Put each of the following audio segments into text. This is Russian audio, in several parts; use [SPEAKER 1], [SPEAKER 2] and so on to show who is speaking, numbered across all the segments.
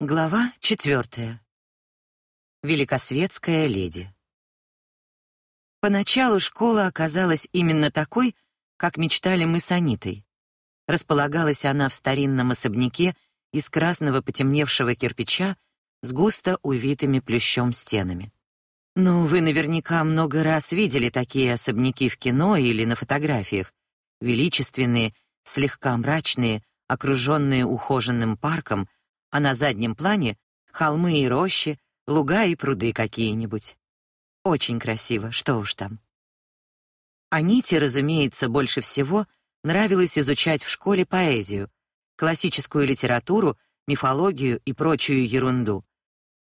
[SPEAKER 1] Глава четвертая. Великосветская леди. Поначалу школа оказалась именно такой, как мечтали мы с Анитой. Располагалась она в старинном особняке из красного потемневшего кирпича с густо увитыми плющом стенами. Ну, вы наверняка много раз видели такие особняки в кино или на фотографиях. Величественные, слегка мрачные, окруженные ухоженным парком, а на заднем плане холмы и рощи, луга и пруды какие-нибудь. Очень красиво, что уж там. Аните, разумеется, больше всего нравилось изучать в школе поэзию, классическую литературу, мифологию и прочую ерунду.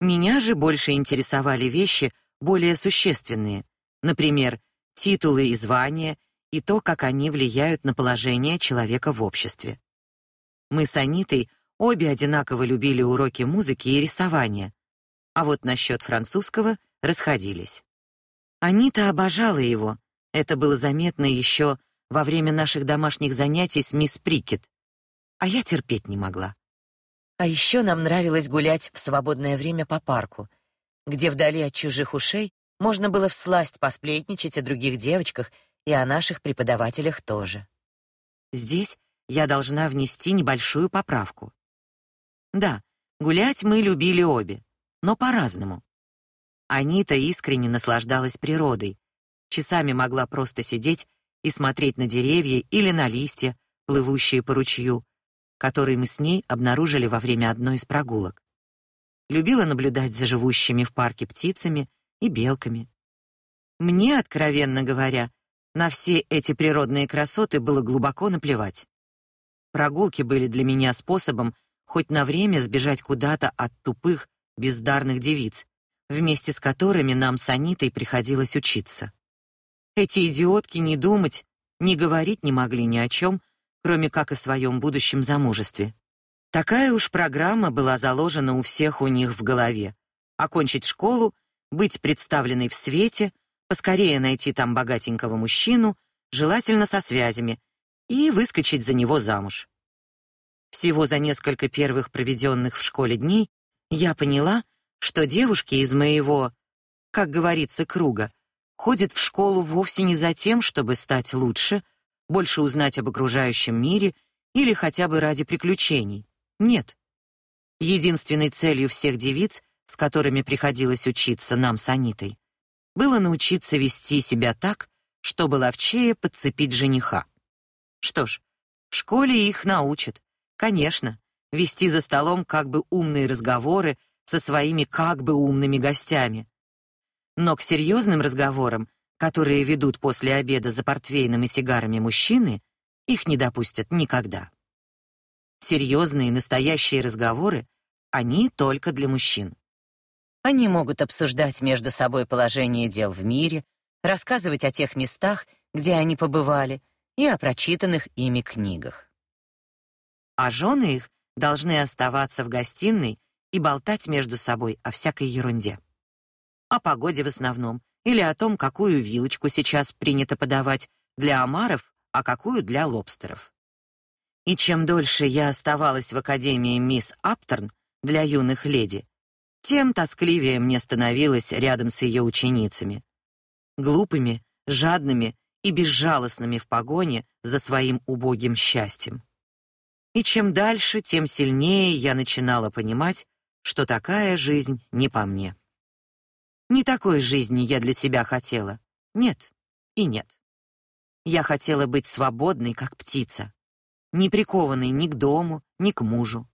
[SPEAKER 1] Меня же больше интересовали вещи более существенные, например, титулы и звания и то, как они влияют на положение человека в обществе. Мы с Анитой обе одинаково любили уроки музыки и рисования, а вот насчет французского расходились. Анита обожала его. Это было заметно еще во время наших домашних занятий с мисс Прикет. А я терпеть не могла. А еще нам нравилось гулять в свободное время по парку, где вдали от чужих ушей можно было всласть посплетничать о других девочках и о наших преподавателях тоже. Здесь я должна внести небольшую поправку. Да, гулять мы любили обе, но по-разному. Анита искренне наслаждалась природой, часами могла просто сидеть и смотреть на деревья или на листья, плывущие по ручью, который мы с ней обнаружили во время одной из прогулок. Любила наблюдать за живущими в парке птицами и белками. Мне, откровенно говоря, на все эти природные красоты было глубоко наплевать. Прогулки были для меня способом хоть на время сбежать куда-то от тупых, бездарных девиц, вместе с которыми нам с Анитой приходилось учиться. Эти идиотки не думать, не говорить не могли ни о чем, кроме как о своем будущем замужестве. Такая уж программа была заложена у всех у них в голове. Окончить школу, быть представленной в свете, поскорее найти там богатенького мужчину, желательно со связями, и выскочить за него замуж. Всего за несколько первых проведенных в школе дней я поняла, что девушки из моего, как говорится, круга, ходят в школу вовсе не за тем, чтобы стать лучше, больше узнать об окружающем мире или хотя бы ради приключений. Нет. Единственной целью всех девиц, с которыми приходилось учиться нам с Анитой, было научиться вести себя так, чтобы ловчее подцепить жениха. Что ж, в школе их научат. Конечно, вести за столом как бы умные разговоры со своими как бы умными гостями. Но к серьезным разговорам, которые ведут после обеда за портвейном и сигарами мужчины, их не допустят никогда. Серьезные настоящие разговоры, они только для мужчин. Они могут обсуждать между собой положение дел в мире, рассказывать о тех местах, где они побывали, и о прочитанных ими книгах. А жены их должны оставаться в гостиной и болтать между собой о всякой ерунде. О погоде в основном, или о том, какую вилочку сейчас принято подавать для омаров, а какую для лобстеров. И чем дольше я оставалась в академии мисс Аптерн для юных леди, тем тоскливее мне становилось рядом с ее ученицами. Глупыми, жадными и безжалостными в погоне за своим убогим счастьем. И чем дальше, тем сильнее я начинала понимать, что такая жизнь не по мне. Не такой жизни я для себя хотела. Нет и нет. Я хотела быть свободной, как птица, не прикованной ни к дому, ни к мужу.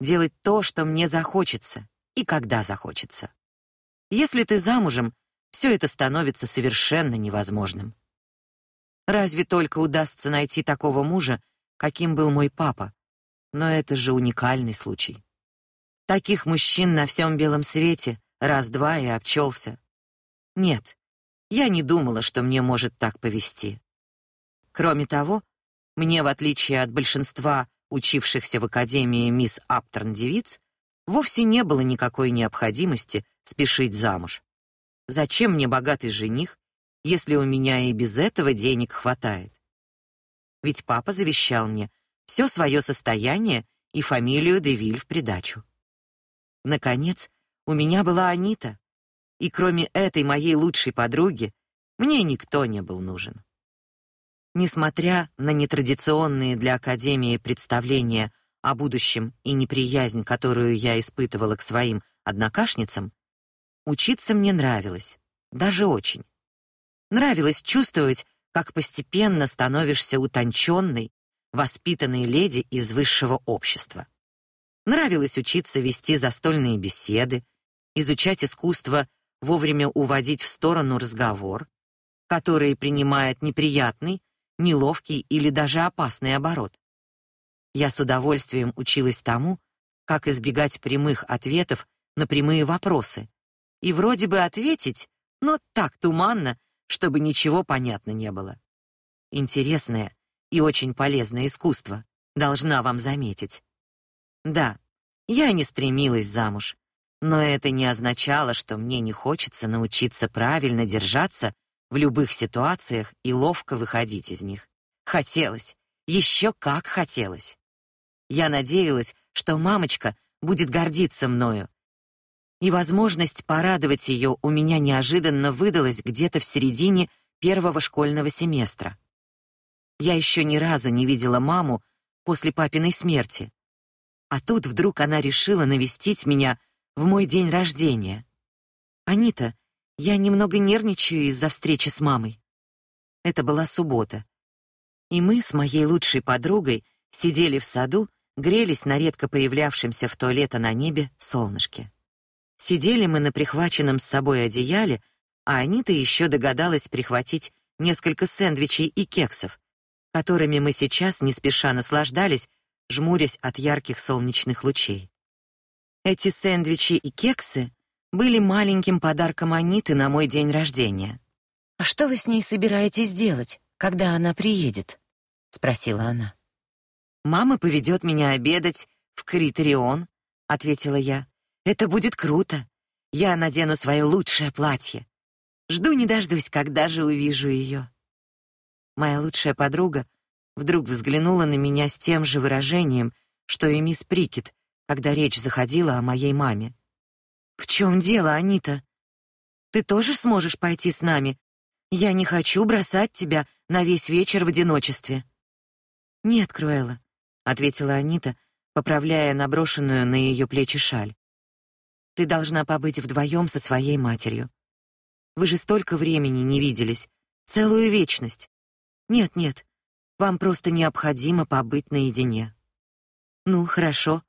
[SPEAKER 1] Делать то, что мне захочется и когда захочется. Если ты замужем, все это становится совершенно невозможным. Разве только удастся найти такого мужа, каким был мой папа. Но это же уникальный случай. Таких мужчин на всем белом свете раз-два и обчелся. Нет, я не думала, что мне может так повести. Кроме того, мне, в отличие от большинства учившихся в академии мисс Аптерн девиц, вовсе не было никакой необходимости спешить замуж. Зачем мне богатый жених, если у меня и без этого денег хватает? Ведь папа завещал мне все свое состояние и фамилию Девиль в придачу. Наконец, у меня была Анита, и кроме этой моей лучшей подруги, мне никто не был нужен. Несмотря на нетрадиционные для академии представления о будущем и неприязнь, которую я испытывала к своим однокашницам, учиться мне нравилось, даже очень. Нравилось чувствовать, как постепенно становишься утонченной, воспитанной леди из высшего общества. Нравилось учиться вести застольные беседы, изучать искусство вовремя уводить в сторону разговор, который принимает неприятный, неловкий или даже опасный оборот. Я с удовольствием училась тому, как избегать прямых ответов на прямые вопросы. И вроде бы ответить, но так туманно, чтобы ничего понятно не было. Интересное и очень полезное искусство, должна вам заметить. Да, я не стремилась замуж, но это не означало, что мне не хочется научиться правильно держаться в любых ситуациях и ловко выходить из них. Хотелось, еще как хотелось. Я надеялась, что мамочка будет гордиться мною. И возможность порадовать ее у меня неожиданно выдалась где-то в середине первого школьного семестра. Я еще ни разу не видела маму после папиной смерти. А тут вдруг она решила навестить меня в мой день рождения. Анита, я немного нервничаю из-за встречи с мамой. Это была суббота. И мы с моей лучшей подругой сидели в саду, грелись на редко появлявшемся в то лето на небе солнышке. Сидели мы на прихваченном с собой одеяле, а Анита еще догадалась прихватить несколько сэндвичей и кексов, которыми мы сейчас не спеша наслаждались, жмурясь от ярких солнечных лучей. Эти сэндвичи и кексы были маленьким подарком Аниты на мой день рождения. А что вы с ней собираетесь делать, когда она приедет? спросила она. Мама поведет меня обедать в Критерион, ответила я. Это будет круто. Я надену свое лучшее платье. Жду не дождусь, когда же увижу ее. Моя лучшая подруга вдруг взглянула на меня с тем же выражением, что и мисс Прикет, когда речь заходила о моей маме. В чем дело, Анита? Ты тоже сможешь пойти с нами? Я не хочу бросать тебя на весь вечер в одиночестве. Нет, Круэлла, ответила Анита, поправляя наброшенную на ее плечи шаль. Ты должна побыть вдвоем со своей матерью. Вы же столько времени не виделись, целую вечность. Нет, нет. Вам просто необходимо побыть наедине. Ну, хорошо.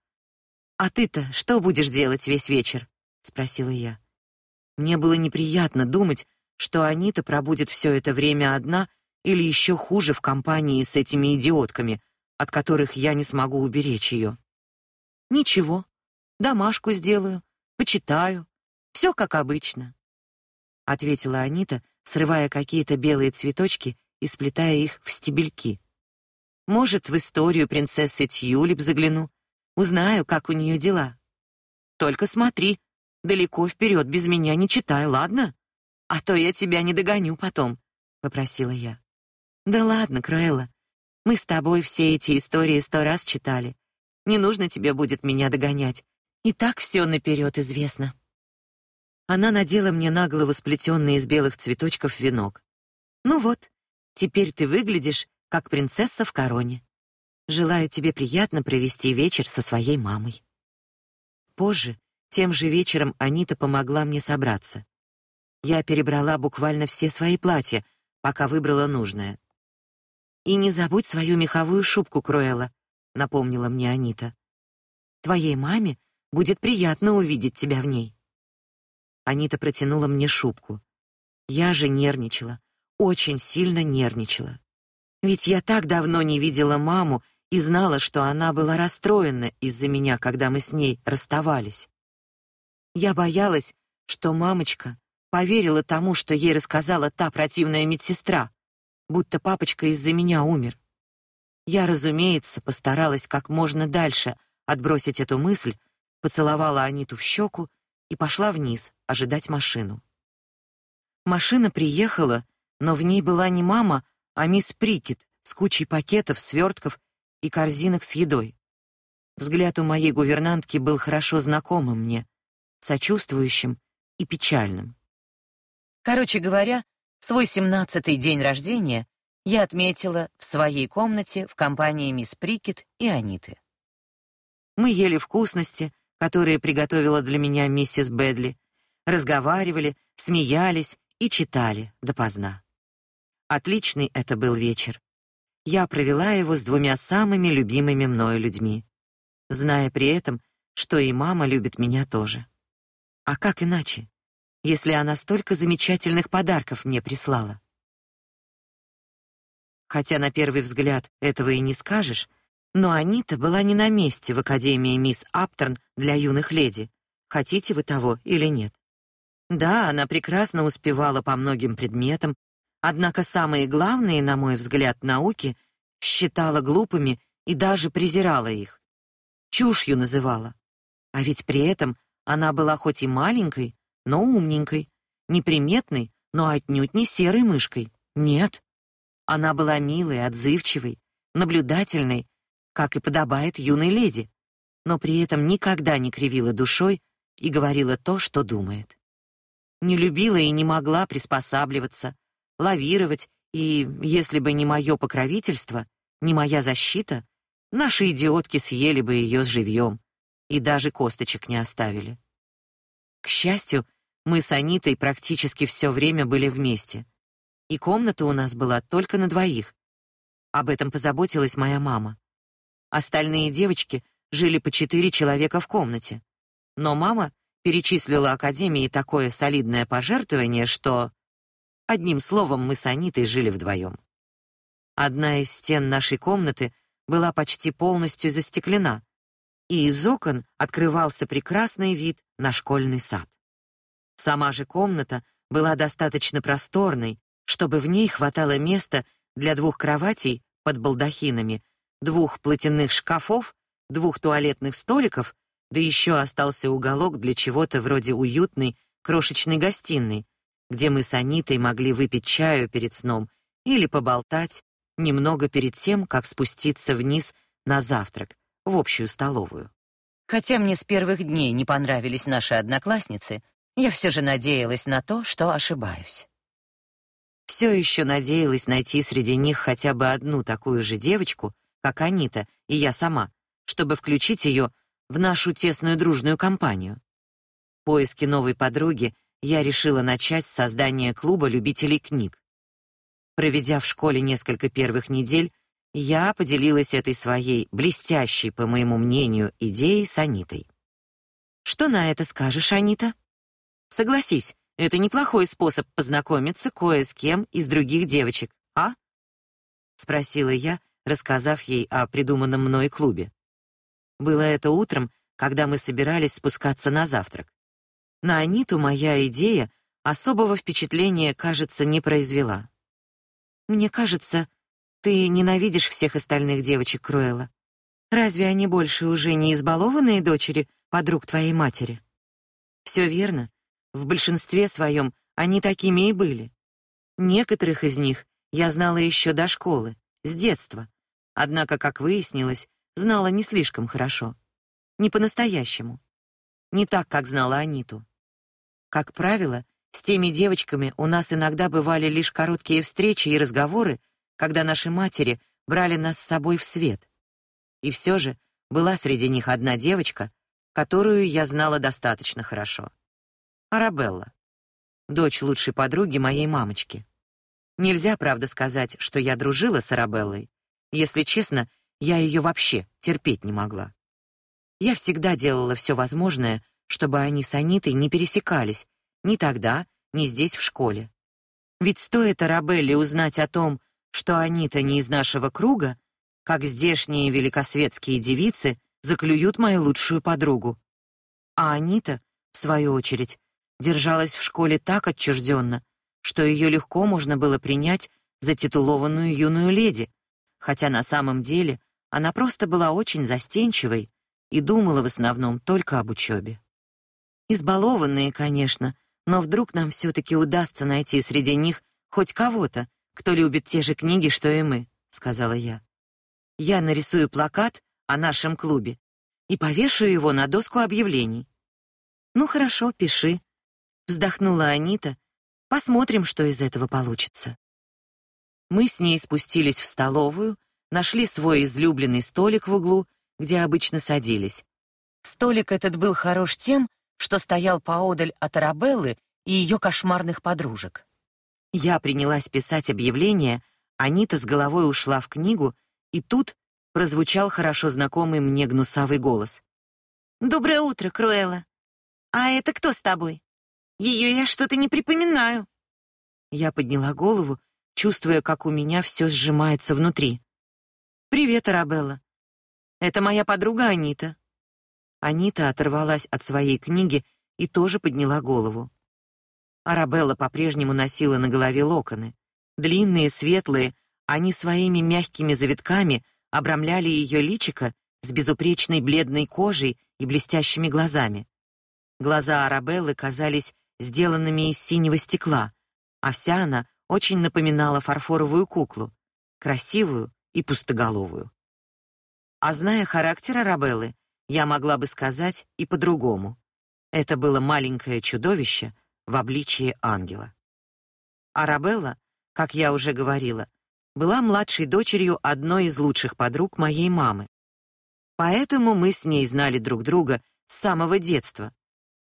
[SPEAKER 1] А ты-то что будешь делать весь вечер? спросила я. Мне было неприятно думать, что Анита пробудет все это время одна или еще хуже в компании с этими идиотками, от которых я не смогу уберечь ее. Ничего. Домашку сделаю, почитаю. все как обычно, ответила Анита, срывая какие-то белые цветочки и сплетая их в стебельки. Может, в историю принцессы Тьюлип загляну, узнаю, как у нее дела. Только смотри, далеко вперед без меня не читай, ладно? А то я тебя не догоню потом, попросила я. Да ладно, Круэлла. Мы с тобой все эти истории сто раз читали. Не нужно тебе будет меня догонять. И так все наперед известно. Она надела мне на голову сплетенный из белых цветочков венок. Ну вот, теперь ты выглядишь как принцесса в короне. Желаю тебе приятно провести вечер со своей мамой. Позже тем же вечером Анита помогла мне собраться. Я перебрала буквально все свои платья, пока выбрала нужное. И не забудь свою меховую шубку, Кроэла, напомнила мне Анита. Твоей маме будет приятно увидеть тебя в ней. Анита протянула мне шубку. Я же нервничала, очень сильно нервничала. Ведь я так давно не видела маму и знала, что она была расстроена из-за меня, когда мы с ней расставались. Я боялась, что мамочка поверила тому, что ей рассказала та противная медсестра, будто папочка из-за меня умер. Я, разумеется, постаралась как можно дальше отбросить эту мысль, поцеловала Аниту в щеку и пошла вниз ожидать машину. Машина приехала, но в ней была не мама, а мисс Прикет с кучей пакетов, свертков и корзинок с едой. Взгляд у моей гувернантки был хорошо знакомым мне, сочувствующим и печальным. Короче говоря, свой семнадцатый день рождения я отметила в своей комнате в компании мисс Прикет и Аниты. Мы ели вкусности, которые приготовила для меня миссис Бэдли, разговаривали, смеялись и читали допоздна. Отличный это был вечер. Я провела его с двумя самыми любимыми мною людьми, зная при этом, что и мама любит меня тоже. А как иначе, если она столько замечательных подарков мне прислала? Хотя на первый взгляд этого и не скажешь, но Анита была не на месте в Академии мисс Аптерн для юных леди. Хотите вы того или нет? Да, она прекрасно успевала по многим предметам, однако самые главные, на мой взгляд, науки считала глупыми и даже презирала их. Чушью называла. А ведь при этом она была хоть и маленькой, но умненькой, неприметной, но отнюдь не серой мышкой. Нет. Она была милой, отзывчивой, наблюдательной, как и подобает юной леди, но при этом никогда не кривила душой и говорила то, что думает не любила и не могла приспосабливаться, лавировать, и если бы не мое покровительство, не моя защита, наши идиотки съели бы ее живьем и даже косточек не оставили. К счастью, мы с Анитой практически все время были вместе. И комната у нас была только на двоих. Об этом позаботилась моя мама. Остальные девочки жили по четыре человека в комнате. Но мама перечислила Академии такое солидное пожертвование, что... Одним словом, мы с Анитой жили вдвоем. Одна из стен нашей комнаты была почти полностью застеклена, и из окон открывался прекрасный вид на школьный сад. Сама же комната была достаточно просторной, чтобы в ней хватало места для двух кроватей под балдахинами, двух платяных шкафов, двух туалетных столиков да еще остался уголок для чего-то вроде уютной крошечной гостиной, где мы с Анитой могли выпить чаю перед сном или поболтать немного перед тем, как спуститься вниз на завтрак в общую столовую. Хотя мне с первых дней не понравились наши одноклассницы, я все же надеялась на то, что ошибаюсь. Все еще надеялась найти среди них хотя бы одну такую же девочку, как Анита и я сама, чтобы включить ее в нашу тесную дружную компанию. Поиски новой подруги я решила начать с создания клуба любителей книг. Проведя в школе несколько первых недель, я поделилась этой своей блестящей, по моему мнению, идеей с Анитой. Что на это скажешь, Анита? Согласись, это неплохой способ познакомиться кое с кем из других девочек, а? спросила я, рассказав ей о придуманном мной клубе. Было это утром, когда мы собирались спускаться на завтрак. На Аниту моя идея особого впечатления, кажется, не произвела. Мне кажется, ты ненавидишь всех остальных девочек Круэлла. Разве они больше уже не избалованные дочери подруг твоей матери? Все верно. В большинстве своем они такими и были. Некоторых из них я знала еще до школы, с детства. Однако, как выяснилось, знала не слишком хорошо. Не по-настоящему. Не так, как знала Аниту. Как правило, с теми девочками у нас иногда бывали лишь короткие встречи и разговоры, когда наши матери брали нас с собой в свет. И все же была среди них одна девочка, которую я знала достаточно хорошо. Арабелла, дочь лучшей подруги моей мамочки. Нельзя, правда, сказать, что я дружила с Арабеллой. Если честно, я ее вообще терпеть не могла. Я всегда делала все возможное, чтобы они с Анитой не пересекались, ни тогда, ни здесь в школе. Ведь стоит Арабелле узнать о том, что Анита не из нашего круга, как здешние великосветские девицы заклюют мою лучшую подругу. А Анита, в свою очередь, держалась в школе так отчужденно, что ее легко можно было принять за титулованную юную леди, хотя на самом деле она просто была очень застенчивой и думала в основном только об учебе. Избалованные, конечно, но вдруг нам все таки удастся найти среди них хоть кого-то, кто любит те же книги, что и мы, сказала я. Я нарисую плакат о нашем клубе и повешу его на доску объявлений. Ну хорошо, пиши, вздохнула Анита. Посмотрим, что из этого получится. Мы с ней спустились в столовую, нашли свой излюбленный столик в углу, где обычно садились. Столик этот был хорош тем, что стоял поодаль от Арабеллы и ее кошмарных подружек. Я принялась писать объявление, Анита с головой ушла в книгу, и тут прозвучал хорошо знакомый мне гнусавый голос. «Доброе утро, Круэлла. А это кто с тобой? Ее я что-то не припоминаю». Я подняла голову, чувствуя, как у меня все сжимается внутри. «Привет, Арабелла. Это моя подруга Анита». Анита оторвалась от своей книги и тоже подняла голову. Арабелла по-прежнему носила на голове локоны. Длинные, светлые, они своими мягкими завитками обрамляли ее личико с безупречной бледной кожей и блестящими глазами. Глаза Арабеллы казались сделанными из синего стекла, а вся она очень напоминала фарфоровую куклу, красивую и пустоголовую. А зная характер Арабеллы, я могла бы сказать и по-другому. Это было маленькое чудовище, в обличии ангела. Арабелла, как я уже говорила, была младшей дочерью одной из лучших подруг моей мамы. Поэтому мы с ней знали друг друга с самого детства.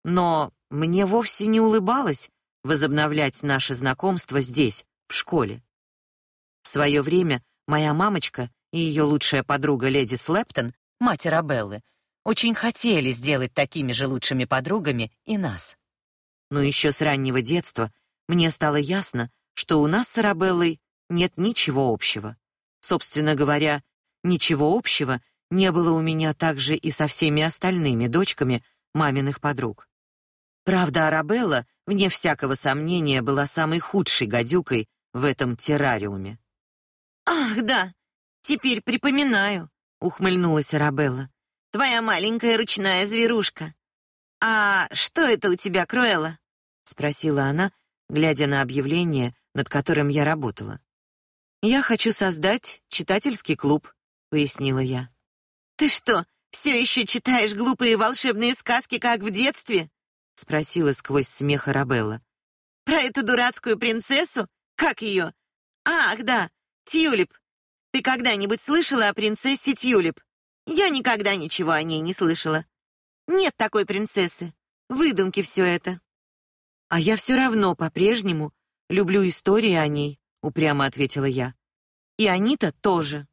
[SPEAKER 1] Но мне вовсе не улыбалось возобновлять наше знакомство здесь, в школе. В свое время моя мамочка и ее лучшая подруга леди Слептон, мать Арабеллы, очень хотели сделать такими же лучшими подругами и нас но еще с раннего детства мне стало ясно, что у нас с Арабеллой нет ничего общего. Собственно говоря, ничего общего не было у меня также и со всеми остальными дочками маминых подруг. Правда, Арабелла, вне всякого сомнения, была самой худшей гадюкой в этом террариуме. Ах, да. Теперь припоминаю, ухмыльнулась Арабелла. Твоя маленькая ручная зверушка. «А что это у тебя, Круэлла?» — спросила она, глядя на объявление, над которым я работала. «Я хочу создать читательский клуб», — пояснила я. «Ты что, все еще читаешь глупые волшебные сказки, как в детстве?» — спросила сквозь смех Арабелла. «Про эту дурацкую принцессу? Как ее? Ах, да, Тюлип. Ты когда-нибудь слышала о принцессе Тюлип? Я никогда ничего о ней не слышала. Нет такой принцессы. Выдумки все это. А я все равно по-прежнему люблю истории о ней, упрямо ответила я. И Анита тоже.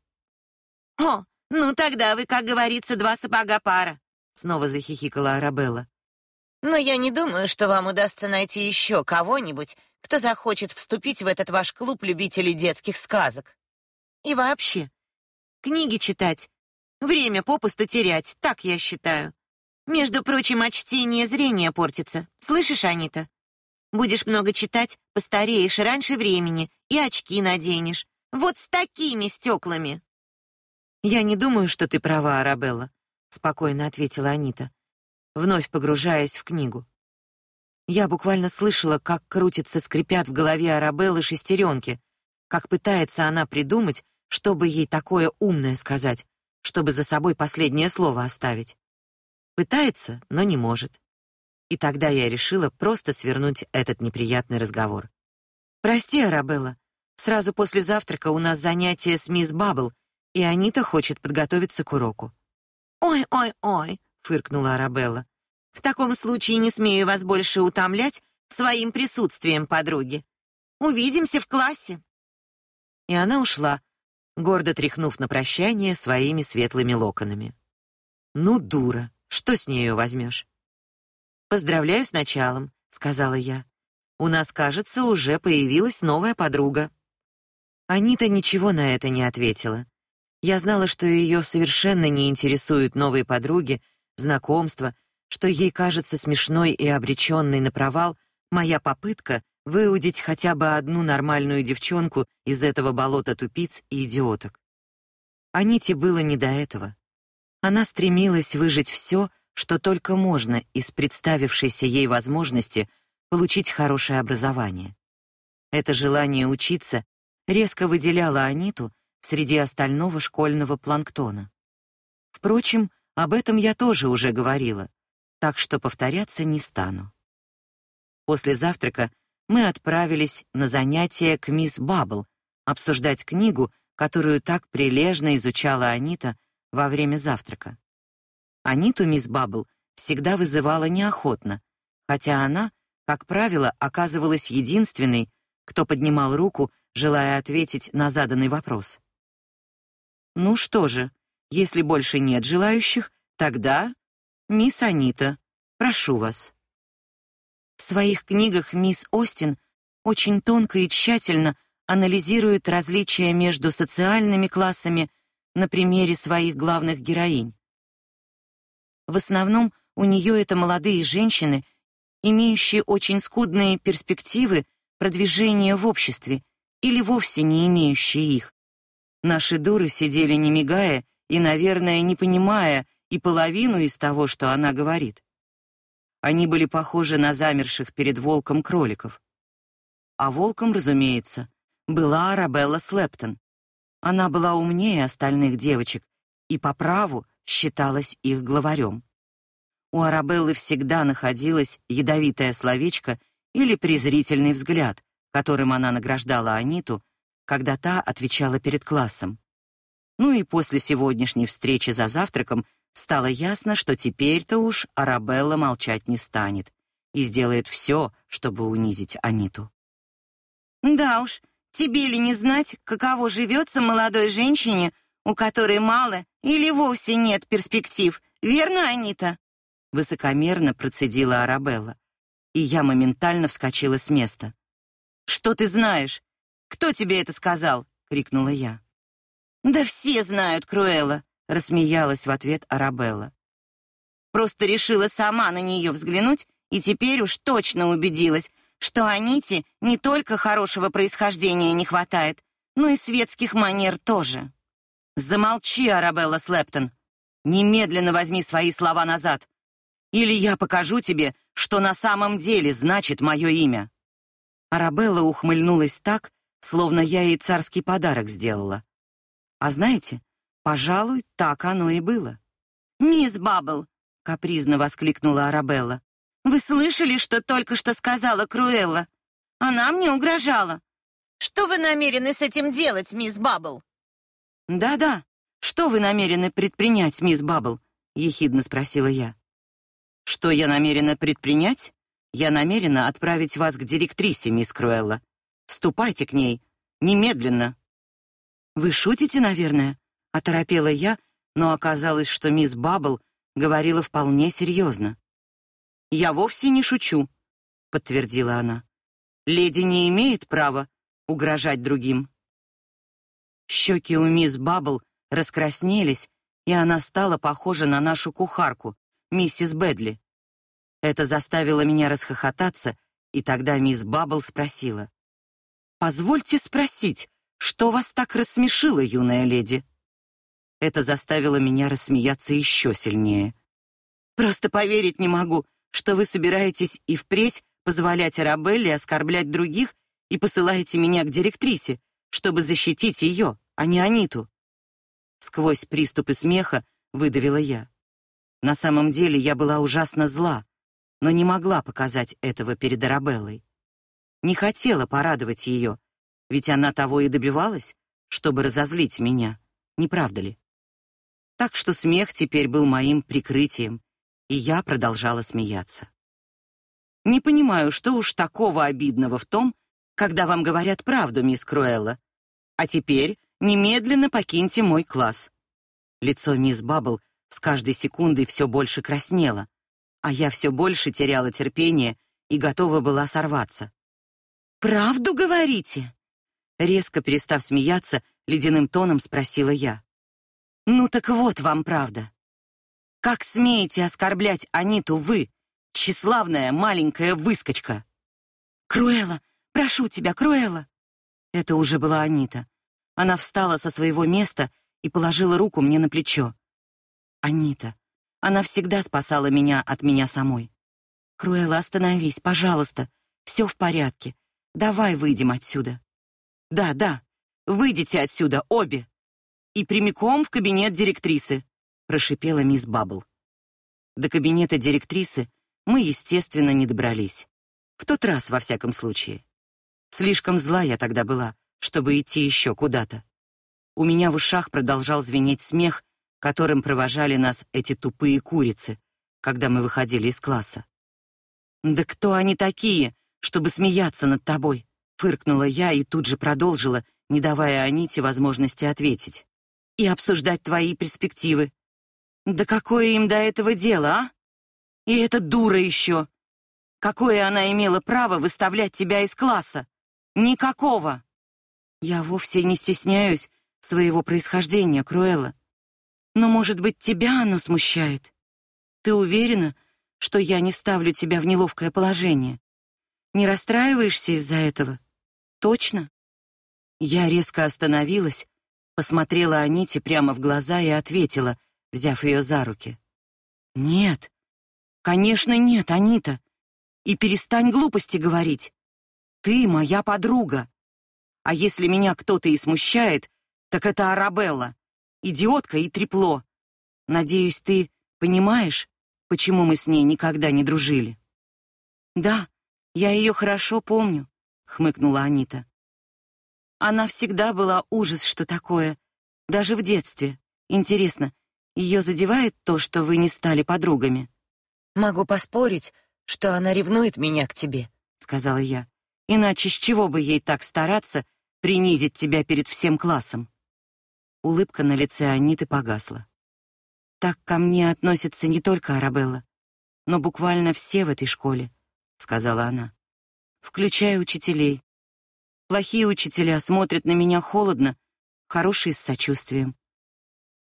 [SPEAKER 1] О, ну тогда вы, как говорится, два сапога пара, снова захихикала Арабелла. Но я не думаю, что вам удастся найти еще кого-нибудь, кто захочет вступить в этот ваш клуб любителей детских сказок. И вообще, книги читать время попусту терять, так я считаю. Между прочим, от чтения зрение портится. Слышишь, Анита? Будешь много читать, постареешь раньше времени и очки наденешь. Вот с такими стеклами. Я не думаю, что ты права, Арабелла, спокойно ответила Анита, вновь погружаясь в книгу. Я буквально слышала, как крутятся, скрипят в голове Арабеллы шестеренки, как пытается она придумать, чтобы ей такое умное сказать, чтобы за собой последнее слово оставить. Пытается, но не может. И тогда я решила просто свернуть этот неприятный разговор. Прости, Арабелла. Сразу после завтрака у нас занятие с мисс Баббл, и Анита хочет подготовиться к уроку. Ой, ой, ой, фыркнула Арабелла. В таком случае не смею вас больше утомлять своим присутствием, подруги. Увидимся в классе. И она ушла, гордо тряхнув на прощание своими светлыми локонами. Ну, дура. Что с нею возьмешь? Поздравляю с началом, сказала я. У нас, кажется, уже появилась новая подруга. Анита ничего на это не ответила. Я знала, что ее совершенно не интересуют новые подруги, знакомства, что ей кажется смешной и обреченной на провал моя попытка выудить хотя бы одну нормальную девчонку из этого болота тупиц и идиоток. Аните было не до этого. Она стремилась выжить все, что только можно из представившейся ей возможности получить хорошее образование. Это желание учиться резко выделяло Аниту среди остального школьного планктона. Впрочем, об этом я тоже уже говорила, так что повторяться не стану. После завтрака мы отправились на занятия к мисс Баббл обсуждать книгу, которую так прилежно изучала Анита во время завтрака. Аниту мисс Баббл всегда вызывала неохотно, хотя она, как правило, оказывалась единственной, кто поднимал руку, желая ответить на заданный вопрос. Ну что же, если больше нет желающих, тогда мисс Анита, прошу вас. В своих книгах мисс Остин очень тонко и тщательно анализирует различия между социальными классами на примере своих главных героинь. В основном у нее это молодые женщины, имеющие очень скудные перспективы продвижения в обществе или вовсе не имеющие их. Наши дуры сидели не мигая и, наверное, не понимая и половину из того, что она говорит. Они были похожи на замерших перед волком кроликов. А волком, разумеется, была Арабелла Слептон. Она была умнее остальных девочек и по праву считалась их главарем. У Арабеллы всегда находилось ядовитое словечко или презрительный взгляд, которым она награждала Аниту, когда та отвечала перед классом. Ну и после сегодняшней встречи за завтраком стало ясно, что теперь-то уж Арабелла молчать не станет и сделает все, чтобы унизить Аниту.
[SPEAKER 2] Да уж, тебе ли не знать, каково живется молодой женщине, у которой мало или вовсе нет перспектив, верно, Анита?
[SPEAKER 1] Высокомерно процедила Арабелла, и я моментально вскочила с места. Что ты знаешь? Кто тебе это сказал? крикнула я.
[SPEAKER 2] Да все знают, Круэлла, рассмеялась в ответ Арабелла. Просто решила сама на нее взглянуть и теперь уж точно убедилась, что Аните не только хорошего происхождения не хватает, но и светских манер тоже.
[SPEAKER 1] Замолчи, Арабелла Слептон. Немедленно возьми свои слова назад. Или я покажу тебе, что на самом деле значит мое имя. Арабелла ухмыльнулась так, словно я ей царский подарок сделала. А знаете, Пожалуй, так оно и было.
[SPEAKER 2] «Мисс Баббл!» — капризно воскликнула Арабелла. «Вы слышали, что только что сказала Круэлла? Она мне угрожала. Что вы намерены с этим делать, мисс Баббл?»
[SPEAKER 1] «Да-да, что вы намерены предпринять, мисс Баббл?» — ехидно спросила я. «Что я намерена предпринять? Я намерена отправить вас к директрисе, мисс Круэлла. Ступайте к ней. Немедленно». «Вы шутите, наверное?» Оторопела я, но оказалось, что мисс Баббл говорила вполне серьезно. «Я вовсе не шучу», — подтвердила она. «Леди не имеет права угрожать другим». Щеки у мисс Баббл раскраснелись, и она стала похожа на нашу кухарку, миссис Бэдли. Это заставило меня расхохотаться, и тогда мисс Баббл спросила. «Позвольте спросить, что вас так рассмешило, юная леди?» Это заставило меня рассмеяться еще сильнее. Просто поверить не могу, что вы собираетесь и впредь позволять Арабелле оскорблять других и посылаете меня к директрисе, чтобы защитить ее, а не Аниту. Сквозь приступы смеха выдавила я. На самом деле я была ужасно зла, но не могла показать этого перед Арабеллой. Не хотела порадовать ее, ведь она того и добивалась, чтобы разозлить меня, не правда ли? Так что смех теперь был моим прикрытием, и я продолжала смеяться. Не понимаю, что уж такого обидного в том, когда вам говорят правду, мисс Круэлла. А теперь немедленно покиньте мой класс. Лицо мисс Баббл с каждой секундой все больше краснело, а я все больше теряла терпение и готова была сорваться. Правду говорите? Резко перестав смеяться, ледяным тоном спросила я. Ну так вот вам правда. Как смеете оскорблять Аниту вы, тщеславная маленькая выскочка? Круэлла, прошу тебя, Круэлла. Это уже была Анита. Она встала со своего места и положила руку мне на плечо. Анита. Она всегда спасала меня от меня самой. Круэлла, остановись, пожалуйста. Все в порядке. Давай выйдем отсюда. Да, да. Выйдите отсюда обе и прямиком в кабинет директрисы. прошипела мисс Баббл. До кабинета директрисы мы, естественно, не добрались. В тот раз, во всяком случае. Слишком зла я тогда была, чтобы идти еще куда-то. У меня в ушах продолжал звенеть смех, которым провожали нас эти тупые курицы, когда мы выходили из класса. «Да кто они такие, чтобы смеяться над тобой?» — фыркнула я и тут же продолжила, не давая Аните возможности ответить. «И обсуждать твои перспективы. Да какое им до этого дело, а? И эта дура еще. Какое она имела право выставлять тебя из класса? Никакого!» «Я вовсе не стесняюсь своего происхождения, Круэлла. Но, может быть, тебя оно смущает? Ты уверена, что я не ставлю тебя в неловкое положение? Не расстраиваешься из-за этого? Точно? Я резко остановилась, посмотрела Аните прямо в глаза и ответила, взяв ее за руки. Нет. Конечно, нет, Анита. И перестань глупости говорить. Ты моя подруга. А если меня кто-то и смущает, так это Арабелла. Идиотка и трепло. Надеюсь, ты понимаешь, почему мы с ней никогда не дружили. Да, я ее хорошо помню, хмыкнула Анита. Она всегда была ужас, что такое, даже в детстве. Интересно, ее задевает то, что вы не стали подругами? Могу поспорить, что она ревнует меня к тебе, сказала я. Иначе с чего бы ей так стараться принизить тебя перед всем классом? Улыбка на лице Аниты погасла. Так ко мне относятся не только Арабелла, но буквально все в этой школе, сказала она. Включая учителей. Плохие учителя смотрят на меня холодно, хорошие с сочувствием.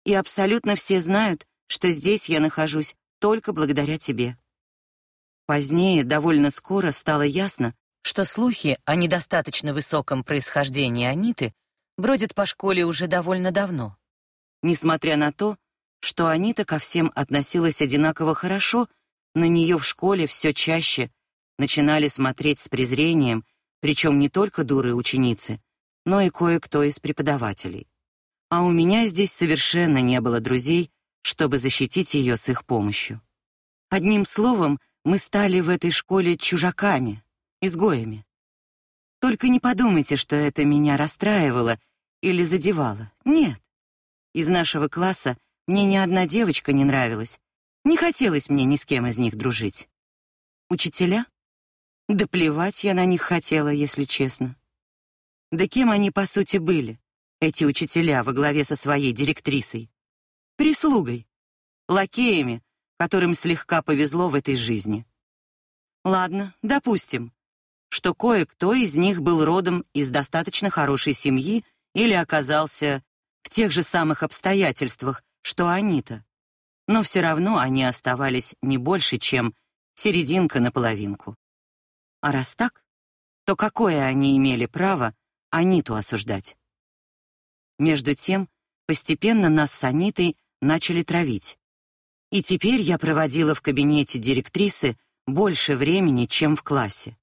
[SPEAKER 1] И абсолютно все знают, что здесь я нахожусь только благодаря тебе. Позднее, довольно скоро, стало ясно, что слухи о недостаточно высоком происхождении Аниты бродит по школе уже довольно давно. Несмотря на то, что Анита ко всем относилась одинаково хорошо, на нее в школе все чаще начинали смотреть с презрением, причем не только дуры ученицы, но и кое-кто из преподавателей. А у меня здесь совершенно не было друзей, чтобы защитить ее с их помощью. Одним словом, мы стали в этой школе чужаками, изгоями. Только не подумайте, что это меня расстраивало или задевало. Нет. Из нашего класса мне ни одна девочка не нравилась. Не хотелось мне ни с кем из них дружить. Учителя? Да плевать я на них хотела, если честно. Да кем они по сути были, эти учителя во главе со своей директрисой? Прислугой, лакеями, которым слегка повезло в этой жизни. Ладно, допустим что кое-кто из них был родом из достаточно хорошей семьи или оказался в тех же самых обстоятельствах, что Анита. Но все равно они оставались не больше, чем серединка на половинку. А раз так, то какое они имели право Аниту осуждать? Между тем, постепенно нас с Анитой начали травить. И теперь я проводила в кабинете директрисы больше времени, чем в классе.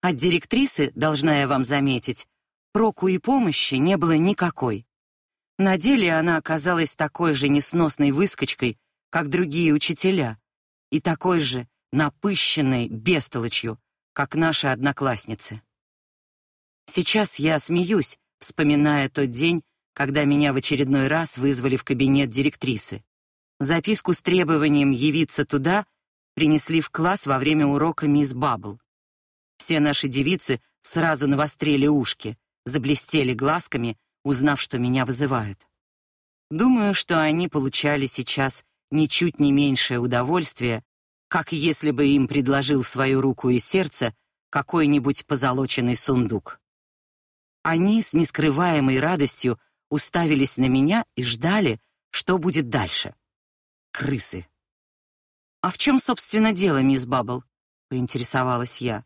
[SPEAKER 1] От директрисы, должна я вам заметить, проку и помощи не было никакой. На деле она оказалась такой же несносной выскочкой, как другие учителя, и такой же напыщенной бестолочью, как наши одноклассницы. Сейчас я смеюсь, вспоминая тот день, когда меня в очередной раз вызвали в кабинет директрисы. Записку с требованием явиться туда принесли в класс во время урока мисс Баббл. Все наши девицы сразу навострили ушки, заблестели глазками, узнав, что меня вызывают. Думаю, что они получали сейчас ничуть не меньшее удовольствие, как если бы им предложил свою руку и сердце какой-нибудь позолоченный сундук. Они с нескрываемой радостью уставились на меня и ждали, что будет дальше. Крысы. А в чем, собственно, дело, мисс Баббл? поинтересовалась я.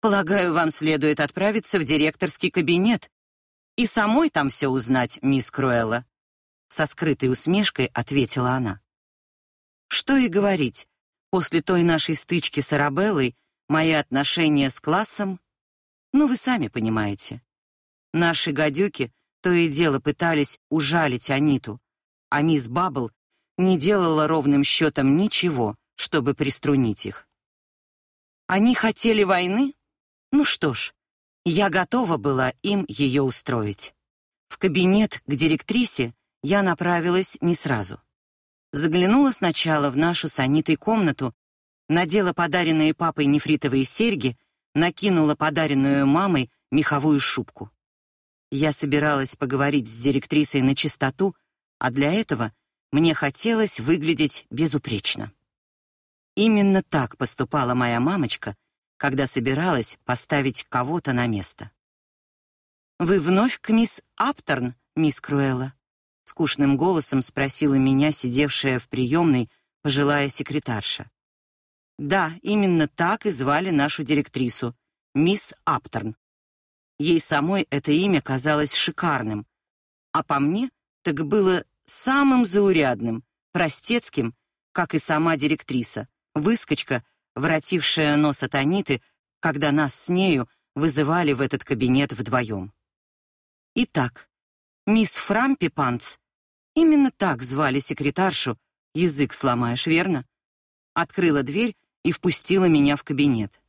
[SPEAKER 1] Полагаю, вам следует отправиться в директорский кабинет и самой там все узнать, мисс Круэлла. Со скрытой усмешкой ответила она. Что и говорить, после той нашей стычки с Арабеллой мои отношения с классом, ну вы сами понимаете. Наши гадюки то и дело пытались ужалить Аниту, а мисс Баббл
[SPEAKER 2] не делала ровным счетом ничего, чтобы приструнить их. Они хотели войны? Ну что ж, я готова была им ее устроить. В кабинет к директрисе я направилась не сразу. Заглянула сначала в нашу с Анитой комнату, надела подаренные папой нефритовые серьги, накинула подаренную мамой меховую шубку. Я собиралась поговорить с директрисой на чистоту, а для этого мне хотелось выглядеть безупречно. Именно так поступала моя мамочка, когда собиралась поставить кого-то на место. Вы вновь к мисс Апторн, мисс Круэлла? Скучным голосом спросила меня сидевшая в приемной пожилая секретарша. Да, именно так и звали нашу директрису, мисс Апторн. Ей самой это имя казалось шикарным, а по мне так было самым заурядным, простецким, как и сама директриса, выскочка, воротившая нос от Аниты, когда нас с нею вызывали в этот кабинет вдвоем. Итак, мисс Фрампи Панц, именно так звали секретаршу, язык сломаешь, верно? Открыла дверь и впустила меня в кабинет.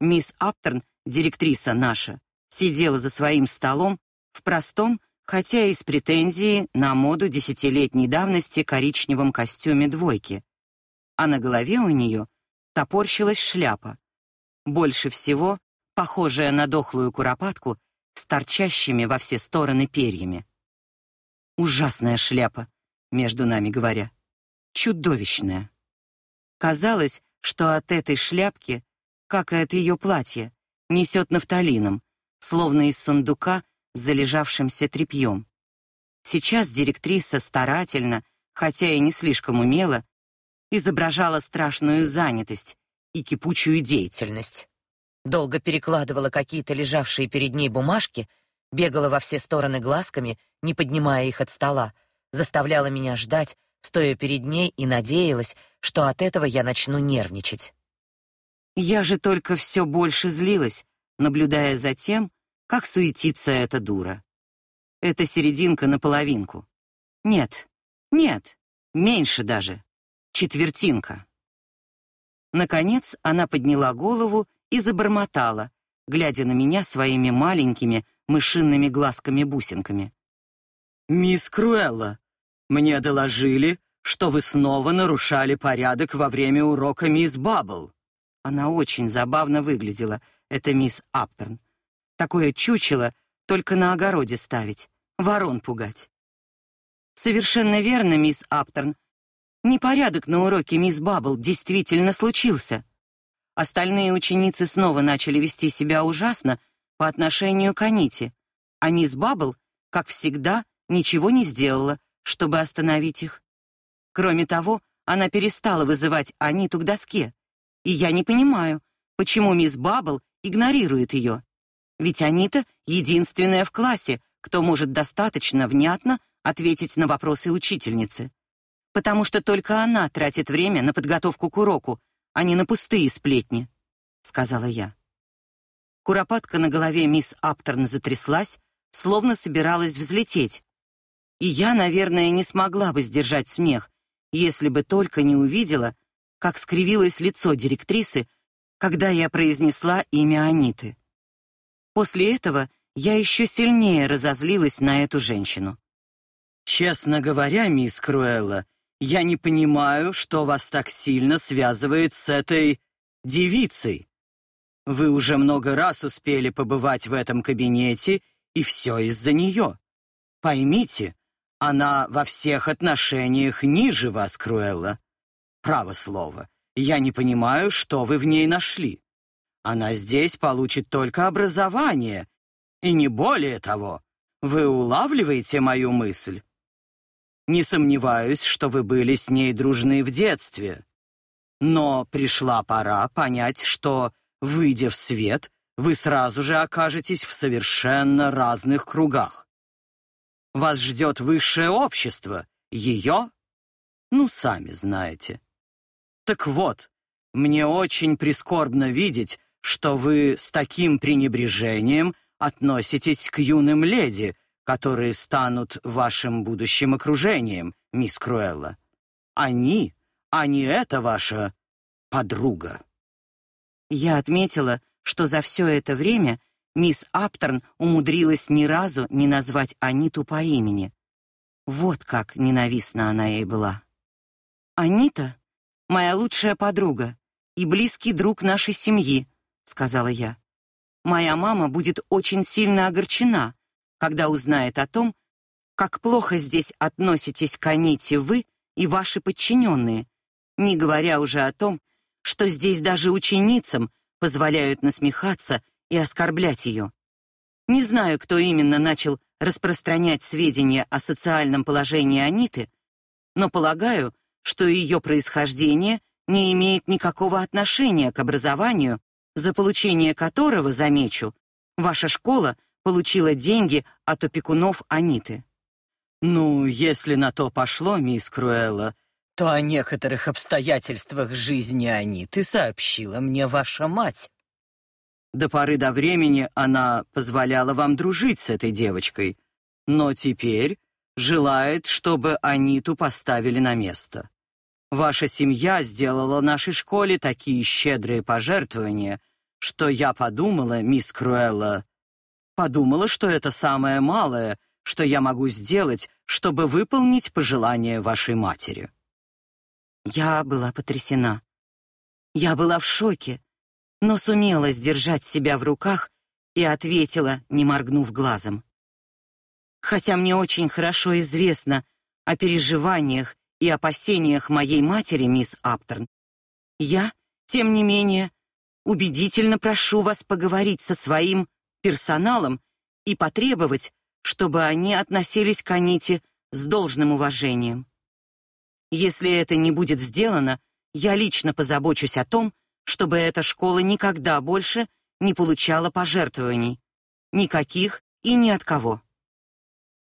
[SPEAKER 2] Мисс Аптерн, директриса наша, сидела за своим столом в простом, хотя и с претензией на моду десятилетней давности коричневом костюме двойки. А на голове у нее топорщилась шляпа, больше всего похожая на дохлую куропатку с торчащими во все стороны перьями. Ужасная шляпа, между нами говоря. Чудовищная. Казалось, что от этой шляпки, как и от ее платья, несет нафталином, словно из сундука с залежавшимся тряпьем. Сейчас директриса старательно, хотя и не слишком умело, изображала страшную занятость и кипучую деятельность. Долго перекладывала какие-то лежавшие перед ней бумажки, бегала во все стороны глазками, не поднимая их от стола, заставляла меня ждать, стоя перед ней и надеялась, что от этого я начну нервничать. Я же только все больше злилась, наблюдая за тем, как суетится эта дура. Это серединка на половинку. Нет, нет, меньше даже. Четвертинка. Наконец она подняла голову и забормотала, глядя на меня своими маленькими мышиными глазками-бусинками. «Мисс Круэлла, мне доложили, что вы снова нарушали порядок во время урока мисс Баббл». Она очень забавно выглядела, это мисс Аптерн. Такое чучело только на огороде ставить, ворон пугать. Совершенно верно, мисс Аптерн. Непорядок на уроке мисс Баббл действительно случился. Остальные ученицы снова начали вести себя ужасно по отношению к Аните, а мисс Баббл, как всегда, ничего не сделала, чтобы остановить их. Кроме того, она перестала вызывать Аниту к доске. И я не понимаю, почему мисс Баббл игнорирует ее. Ведь Анита единственная в классе, кто может достаточно внятно ответить на вопросы учительницы потому что только она тратит время на подготовку к уроку, а не на пустые сплетни, сказала я. Куропатка на голове мисс Аптерн затряслась, словно собиралась взлететь. И я, наверное, не смогла бы сдержать смех, если бы только не увидела, как скривилось лицо директрисы, когда я произнесла имя Аниты. После этого я еще сильнее разозлилась на эту женщину. Честно говоря, мисс Круэлла, я не понимаю, что вас так сильно связывает с этой девицей. Вы уже много раз успели побывать в этом кабинете, и все из-за нее. Поймите, она во всех отношениях ниже вас, Круэлла. Право слово, я не понимаю, что вы в ней нашли. Она здесь получит только образование, и не более того. Вы улавливаете мою мысль? Не сомневаюсь, что вы были с ней дружны в детстве. Но пришла пора понять, что, выйдя в свет, вы сразу же окажетесь в совершенно разных кругах. Вас ждет высшее общество, ее, ну, сами знаете. Так вот, мне очень прискорбно видеть, что вы с таким пренебрежением относитесь к юным леди, которые станут вашим будущим окружением, мисс Круэлла.
[SPEAKER 3] они, а не эта ваша подруга.
[SPEAKER 2] Я отметила, что за все это время мисс Апторн умудрилась ни разу не назвать Аниту по имени. Вот как ненавистна она ей была. Анита — моя лучшая подруга и близкий друг нашей семьи, сказала я. Моя мама будет очень сильно огорчена, когда узнает о том, как плохо здесь относитесь к Аните вы и ваши подчиненные, не говоря уже о том, что здесь даже ученицам позволяют насмехаться и оскорблять ее. Не знаю, кто именно начал распространять сведения о социальном положении Аниты, но полагаю, что ее происхождение не имеет никакого отношения к образованию, за получение которого, замечу, ваша школа получила деньги от опекунов Аниты.
[SPEAKER 3] Ну, если на то пошло, мисс Круэлла, то о некоторых обстоятельствах жизни Аниты сообщила мне ваша мать. До поры до времени она позволяла вам дружить с этой девочкой, но теперь желает, чтобы Аниту поставили на место. Ваша семья сделала нашей школе такие щедрые пожертвования, что я подумала, мисс Круэлла, подумала, что это самое малое, что я могу сделать, чтобы выполнить пожелание вашей матери.
[SPEAKER 2] Я была потрясена. Я была в шоке, но сумела сдержать себя в руках и ответила, не моргнув глазом. Хотя мне очень хорошо известно о переживаниях и опасениях моей матери, мисс Апторн, я, тем не менее, убедительно прошу вас поговорить со своим персоналом и потребовать, чтобы они относились к Аните с должным уважением. Если это не будет сделано, я лично позабочусь о том, чтобы эта школа никогда больше не получала пожертвований. Никаких и ни от кого.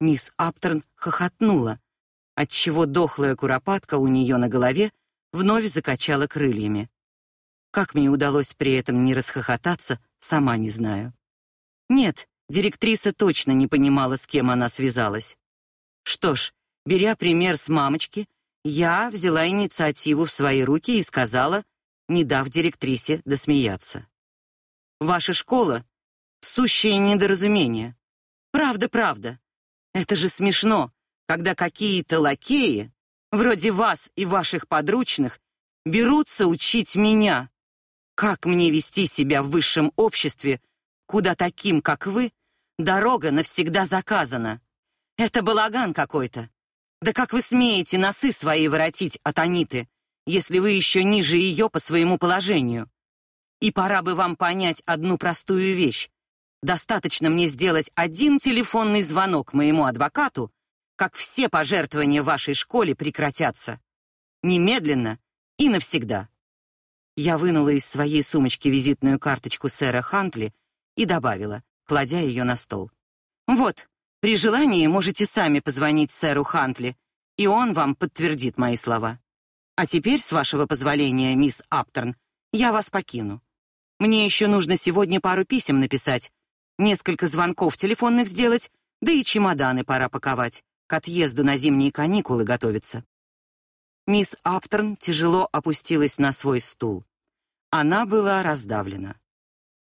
[SPEAKER 2] Мисс Апторн хохотнула, отчего дохлая куропатка у нее на голове вновь закачала крыльями. Как мне удалось при этом не расхохотаться, сама не знаю. Нет, директриса точно не понимала, с кем она связалась. Что ж, беря пример с мамочки, я взяла инициативу в свои руки и сказала, не дав директрисе досмеяться. Ваша школа — сущее недоразумение. Правда, правда. Это же смешно, когда какие-то лакеи, вроде вас и ваших подручных, берутся учить меня, как мне вести себя в высшем обществе, куда таким, как вы, дорога навсегда заказана. Это балаган какой-то. Да как вы смеете носы свои воротить от Аниты, если вы еще ниже ее по своему положению? И пора бы вам понять одну простую вещь. Достаточно мне сделать один телефонный звонок моему адвокату, как все пожертвования вашей школе прекратятся. Немедленно и навсегда. Я вынула из своей сумочки визитную карточку сэра Хантли и добавила, кладя ее на стол. «Вот, при желании можете сами позвонить сэру Хантли, и он вам подтвердит мои слова. А теперь, с вашего позволения, мисс Апторн, я вас покину. Мне еще нужно сегодня пару писем написать, несколько звонков телефонных сделать, да и чемоданы пора паковать, к отъезду на зимние каникулы готовиться». Мисс Апторн тяжело опустилась на свой стул. Она была раздавлена.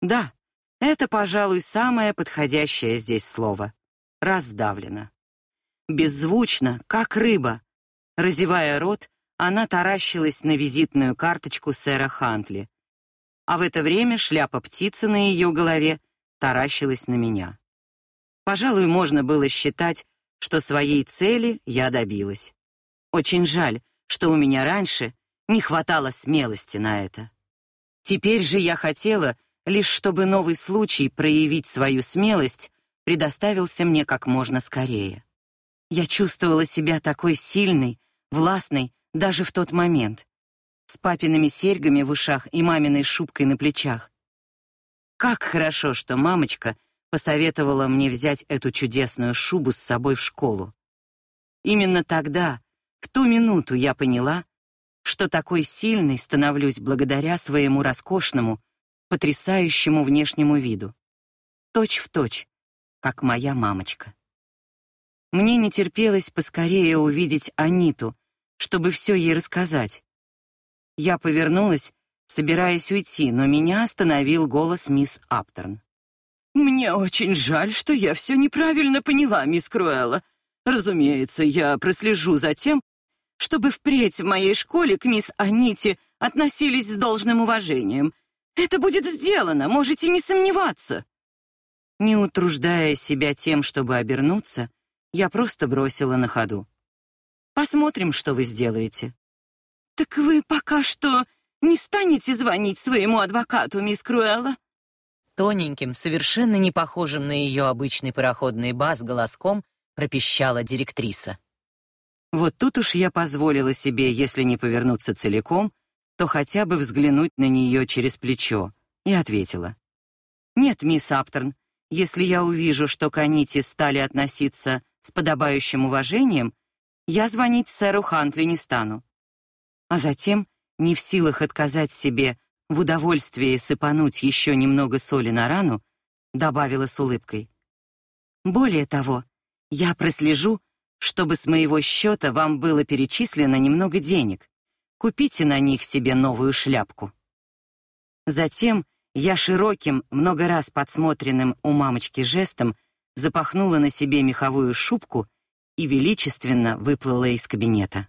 [SPEAKER 2] Да, это, пожалуй, самое подходящее здесь слово раздавлена. Беззвучно, как рыба, разевая рот, она таращилась на визитную карточку сэра Хантли. А в это время шляпа птицы на ее голове таращилась на меня. Пожалуй, можно было считать, что своей цели я добилась. Очень жаль, что у меня раньше не хватало смелости на это. Теперь же я хотела, лишь чтобы новый случай проявить свою смелость предоставился мне как можно скорее. Я чувствовала себя такой сильной, властной даже в тот момент, с папиными серьгами в ушах и маминой шубкой на плечах. Как хорошо, что мамочка посоветовала мне взять эту чудесную шубу с собой в школу. Именно тогда, в ту минуту я поняла, что такой сильной становлюсь благодаря своему роскошному, потрясающему внешнему виду. Точь в точь, как моя мамочка. Мне не терпелось поскорее увидеть Аниту,
[SPEAKER 1] чтобы все ей рассказать. Я повернулась, собираясь уйти, но меня остановил голос мисс Аптерн.
[SPEAKER 3] «Мне очень жаль, что я все неправильно поняла, мисс Круэлла. Разумеется, я прослежу за тем, чтобы впредь в моей школе к мисс Аните относились с должным уважением. Это будет сделано, можете не сомневаться».
[SPEAKER 1] Не утруждая себя тем, чтобы обернуться, я просто бросила на ходу. Посмотрим, что вы сделаете.
[SPEAKER 3] Так вы пока что не станете звонить своему адвокату, мисс Круэлла?
[SPEAKER 1] Тоненьким, совершенно не похожим на ее обычный пароходный бас голоском пропищала директриса. Вот тут уж я позволила себе, если не повернуться целиком, то хотя бы взглянуть на нее через плечо, и ответила. «Нет, мисс Аптерн, если я увижу, что к стали относиться с подобающим уважением, я звонить сэру Хантли не стану. А затем, не в силах отказать себе в удовольствии сыпануть еще немного соли на рану, добавила с улыбкой. Более того, я прослежу, чтобы с моего счета вам было перечислено немного денег. Купите на них себе новую шляпку. Затем я широким, много раз подсмотренным у мамочки жестом запахнула на себе меховую шубку и величественно выплыла из кабинета.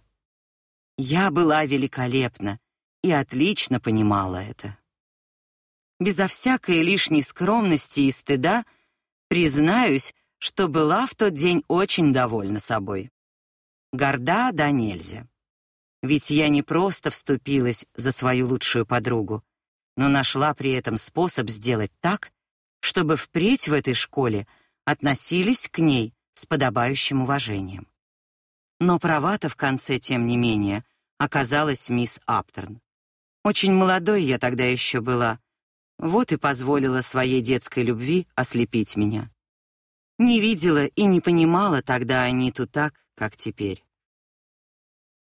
[SPEAKER 1] Я была великолепна и отлично понимала это. Безо всякой лишней скромности и стыда признаюсь, что была в тот день очень довольна собой. Горда да нельзя. Ведь я не просто вступилась за свою лучшую подругу, но нашла при этом способ сделать так, чтобы впредь в этой школе относились к ней с подобающим уважением. Но права-то в конце, тем не менее, оказалась мисс Аптерн. Очень молодой я тогда еще была, вот и позволила своей детской любви ослепить меня. Не видела и не понимала тогда Аниту так, как теперь.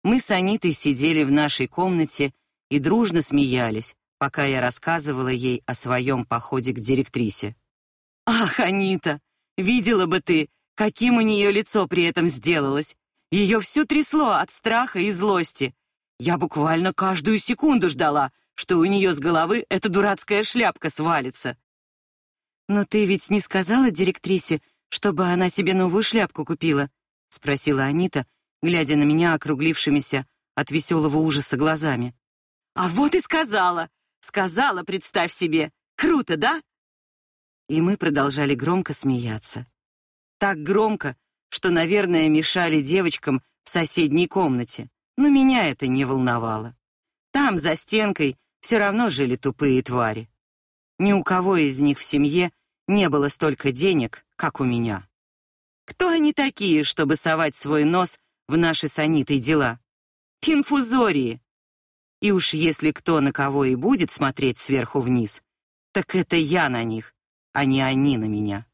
[SPEAKER 1] Мы с Анитой сидели в нашей комнате и дружно смеялись, пока я рассказывала ей о своем походе к директрисе. «Ах, Анита, видела бы ты, Каким у нее лицо при этом сделалось. Ее всю трясло от страха и злости. Я буквально каждую секунду ждала, что у нее с головы эта дурацкая шляпка свалится. «Но ты ведь не сказала директрисе, чтобы она себе новую шляпку купила?» — спросила Анита, глядя на меня округлившимися от веселого ужаса глазами. «А вот и сказала! Сказала, представь себе! Круто, да?» И мы продолжали громко смеяться так громко, что, наверное, мешали девочкам в соседней комнате. Но меня это не волновало. Там, за стенкой, все равно жили тупые твари. Ни у кого из них в семье не было столько денег, как у меня. Кто они такие, чтобы совать свой нос в наши санитой дела? Инфузории. И уж если кто на кого и будет смотреть сверху вниз, так это я на них, а не они на меня.